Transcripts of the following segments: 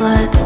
let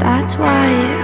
That's why